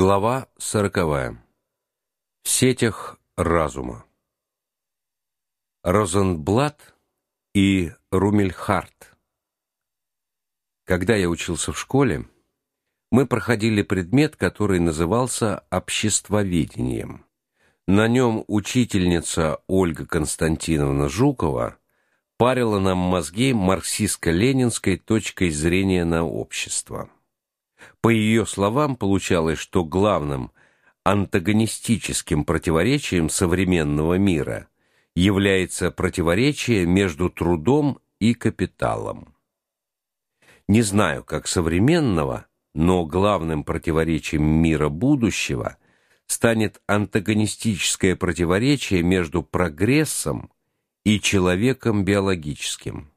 Глава сороковая. В сетях разума. Розенблат и Румельхарт. Когда я учился в школе, мы проходили предмет, который назывался обществоведением. На нем учительница Ольга Константиновна Жукова парила нам мозги марксистско-ленинской точкой зрения на общество. По ее словам, получалось, что главным антагонистическим противоречием современного мира является противоречие между трудом и капиталом. Не знаю, как современного, но главным противоречием мира будущего станет антагонистическое противоречие между прогрессом и человеком биологическим,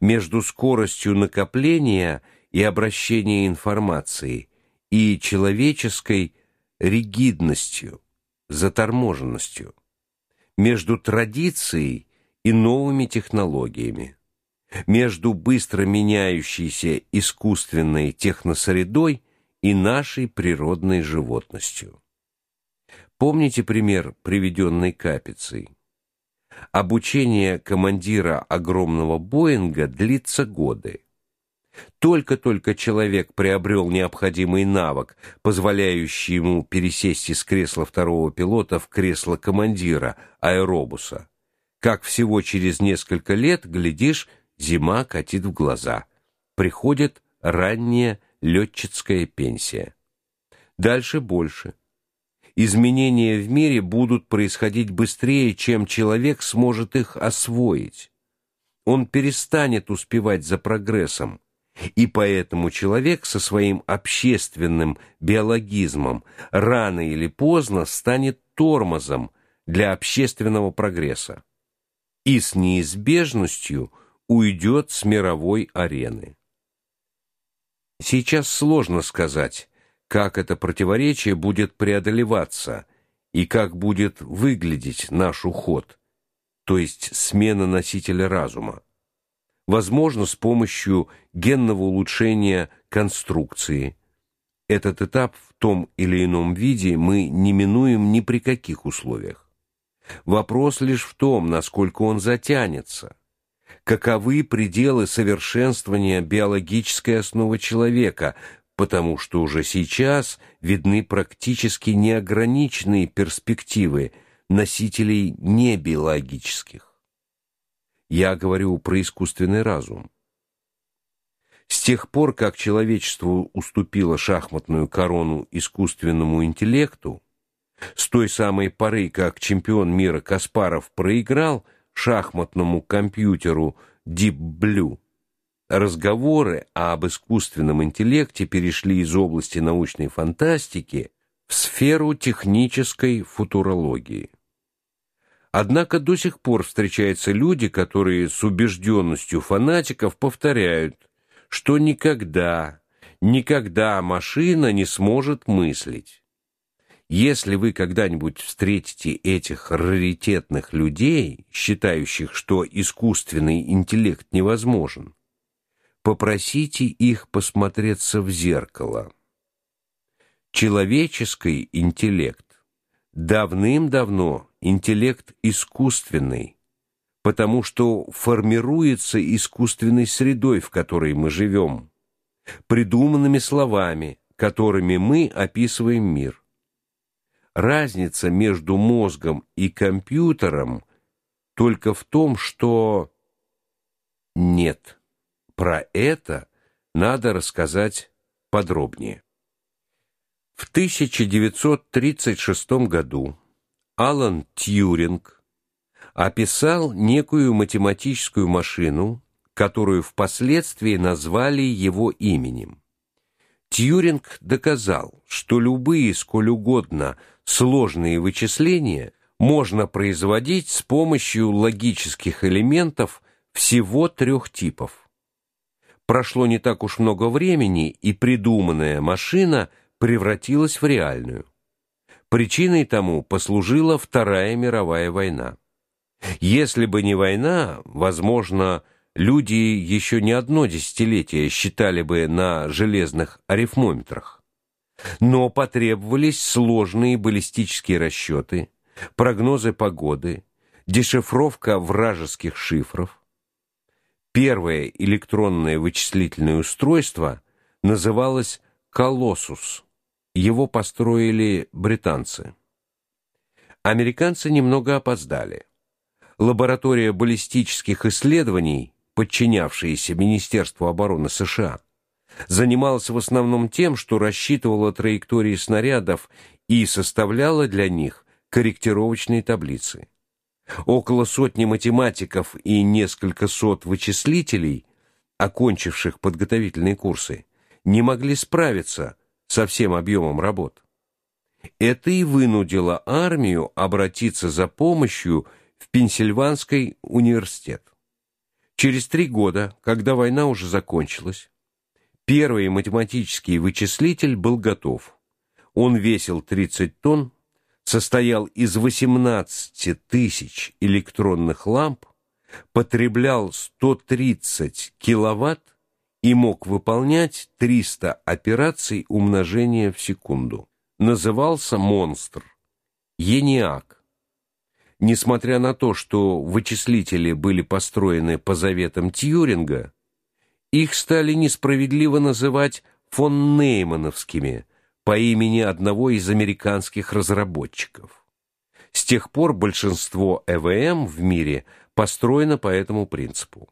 между скоростью накопления и обращения информации, и человеческой ригидностью, заторможенностью, между традицией и новыми технологиями, между быстро меняющейся искусственной техносредой и нашей природной животностью. Помните пример, приведенный Капицей? Обучение командира огромного Боинга длится годы. Только-только человек приобрел необходимый навык, позволяющий ему пересесть из кресла второго пилота в кресло командира аэробуса. Как всего через несколько лет, глядишь, зима катит в глаза. Приходит ранняя летчицкая пенсия. Дальше больше. Изменения в мире будут происходить быстрее, чем человек сможет их освоить. Он перестанет успевать за прогрессом и поэтому человек со своим общественным биологизмом рано или поздно станет тормозом для общественного прогресса и с неизбежностью уйдет с мировой арены. Сейчас сложно сказать, как это противоречие будет преодолеваться и как будет выглядеть наш уход, то есть смена носителя разума возможно с помощью генного улучшения конструкции. Этот этап в том или ином виде мы не минуем ни при каких условиях. Вопрос лишь в том, насколько он затянется. Каковы пределы совершенствования биологической основы человека, потому что уже сейчас видны практически неограниченные перспективы носителей небиологических. Я говорю про искусственный разум. С тех пор, как человечество уступило шахматную корону искусственному интеллекту, с той самой поры, как чемпион мира Каспаров проиграл шахматному компьютеру Deep Blue, разговоры об искусственном интеллекте перешли из области научной фантастики в сферу технической футурологии. Однако до сих пор встречаются люди, которые с убежденностью фанатиков повторяют, что никогда, никогда машина не сможет мыслить. Если вы когда-нибудь встретите этих раритетных людей, считающих, что искусственный интеллект невозможен, попросите их посмотреться в зеркало. Человеческий интеллект давным-давно интеллект искусственный, потому что формируется искусственной средой, в которой мы живем, придуманными словами, которыми мы описываем мир. Разница между мозгом и компьютером только в том, что нет. Про это надо рассказать подробнее. В 1936 году Алан Тьюринг описал некую математическую машину, которую впоследствии назвали его именем. Тьюринг доказал, что любые сколь угодно сложные вычисления можно производить с помощью логических элементов всего трех типов. Прошло не так уж много времени, и придуманная машина – превратилась в реальную. Причиной тому послужила Вторая мировая война. Если бы не война, возможно, люди еще не одно десятилетие считали бы на железных арифмометрах. Но потребовались сложные баллистические расчеты, прогнозы погоды, дешифровка вражеских шифров. Первое электронное вычислительное устройство называлось Колоссус. Его построили британцы. Американцы немного опоздали. Лаборатория баллистических исследований, подчинявшаяся Министерству обороны США, занималась в основном тем, что рассчитывала траектории снарядов и составляла для них корректировочные таблицы. Около сотни математиков и несколько сот вычислителей, окончивших подготовительные курсы, не могли справиться со всем объемом работ. Это и вынудило армию обратиться за помощью в Пенсильванский университет. Через три года, когда война уже закончилась, первый математический вычислитель был готов. Он весил 30 тонн, состоял из 18 тысяч электронных ламп, потреблял 130 киловатт и мог выполнять 300 операций умножения в секунду. Назывался монстр ENIAC. Несмотря на то, что вычислители были построены по заветам Тьюринга, их стали несправедливо называть фон Неймановскими по имени одного из американских разработчиков. С тех пор большинство ЭВМ в мире построено по этому принципу.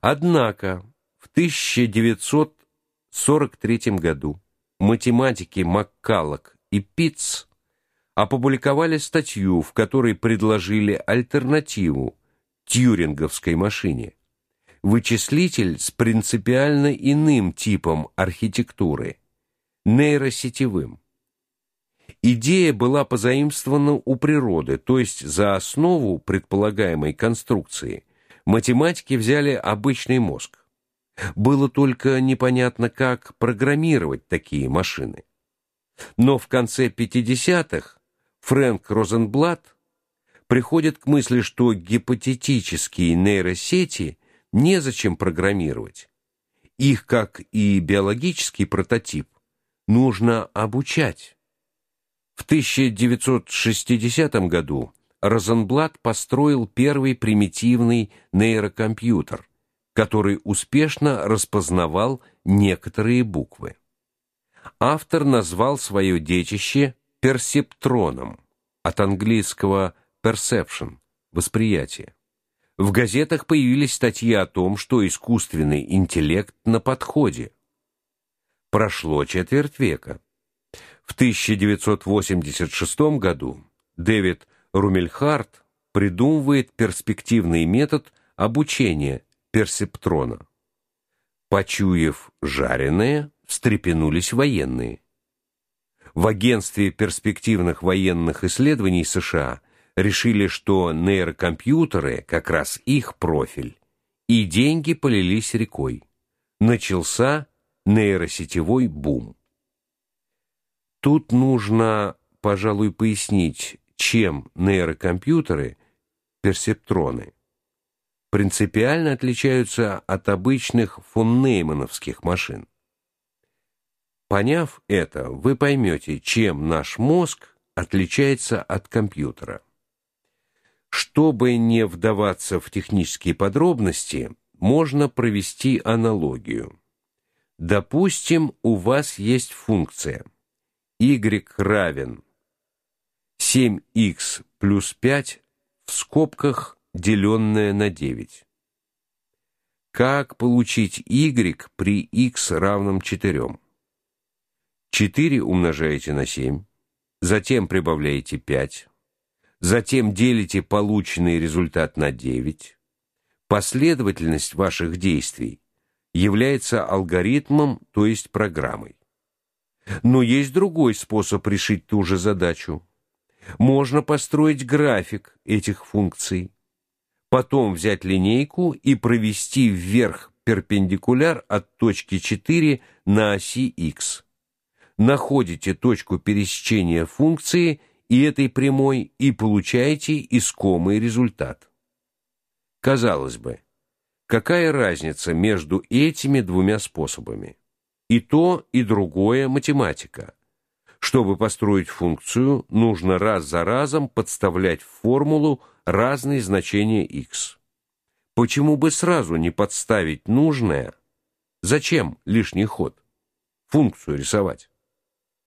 Однако 1943 году математики Маккаллок и Питц опубликовали статью, в которой предложили альтернативу тьюринговской машине. Вычислитель с принципиально иным типом архитектуры нейросетевым. Идея была позаимствована у природы, то есть за основу предполагаемой конструкции математики взяли обычный мозг. Было только непонятно, как программировать такие машины. Но в конце 50-х Фрэнк Розенблат приходит к мысли, что гипотетические нейросети незачем программировать. Их, как и биологический прототип, нужно обучать. В 1960 году Розенблат построил первый примитивный нейрокомпьютер, который успешно распознавал некоторые буквы. Автор назвал свое детище персептроном, от английского perception восприятие. В газетах появились статьи о том, что искусственный интеллект на подходе. Прошло четверть века. В 1986 году Дэвид Румельхарт придумывает перспективный метод обучения персептрона. Почуяв жареное, встрепенулись военные. В агентстве перспективных военных исследований США решили, что нейрокомпьютеры как раз их профиль, и деньги полились рекой. Начался нейросетевой бум. Тут нужно, пожалуй, пояснить, чем нейрокомпьютеры, персептроны, принципиально отличаются от обычных фон Неймановских машин. Поняв это, вы поймете, чем наш мозг отличается от компьютера. Чтобы не вдаваться в технические подробности, можно провести аналогию. Допустим, у вас есть функция y равен 7x плюс 5 в скобках деленное на 9. Как получить y при x равном 4? 4 умножаете на 7, затем прибавляете 5, затем делите полученный результат на 9. Последовательность ваших действий является алгоритмом, то есть программой. Но есть другой способ решить ту же задачу. Можно построить график этих функций, потом взять линейку и провести вверх перпендикуляр от точки 4 на оси x находите точку пересечения функции и этой прямой и получаете искомый результат. Казалось бы, какая разница между этими двумя способами? И то, и другое математика. Чтобы построить функцию, нужно раз за разом подставлять в формулу разные значения x. Почему бы сразу не подставить нужное? Зачем лишний ход? Функцию рисовать.